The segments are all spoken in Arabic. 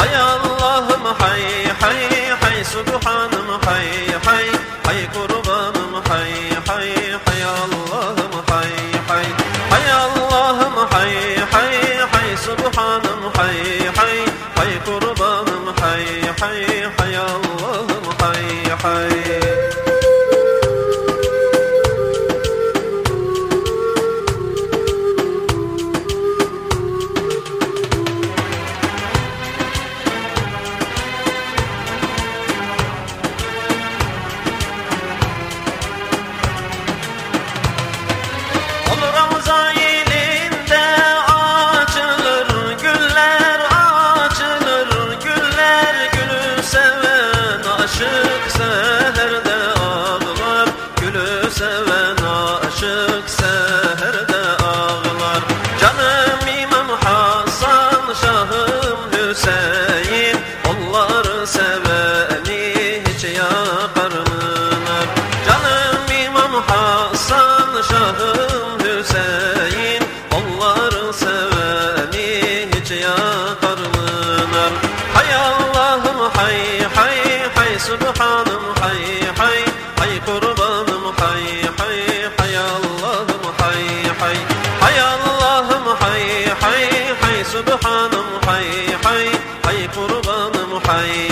حي الله حي حي حي سبحان قربانم حي حي حي قربانم حي حي حي اللهم حي حي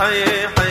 حي حي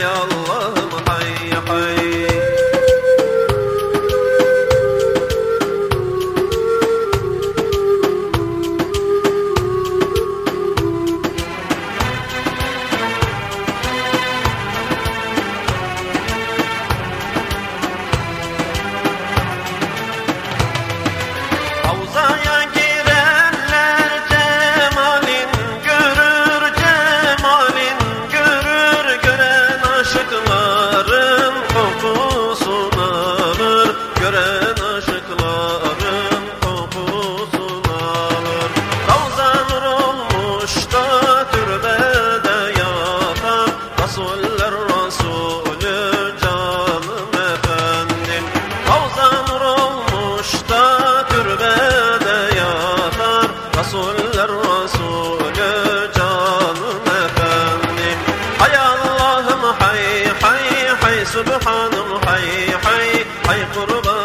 Sübhanım hay hay hay kurban.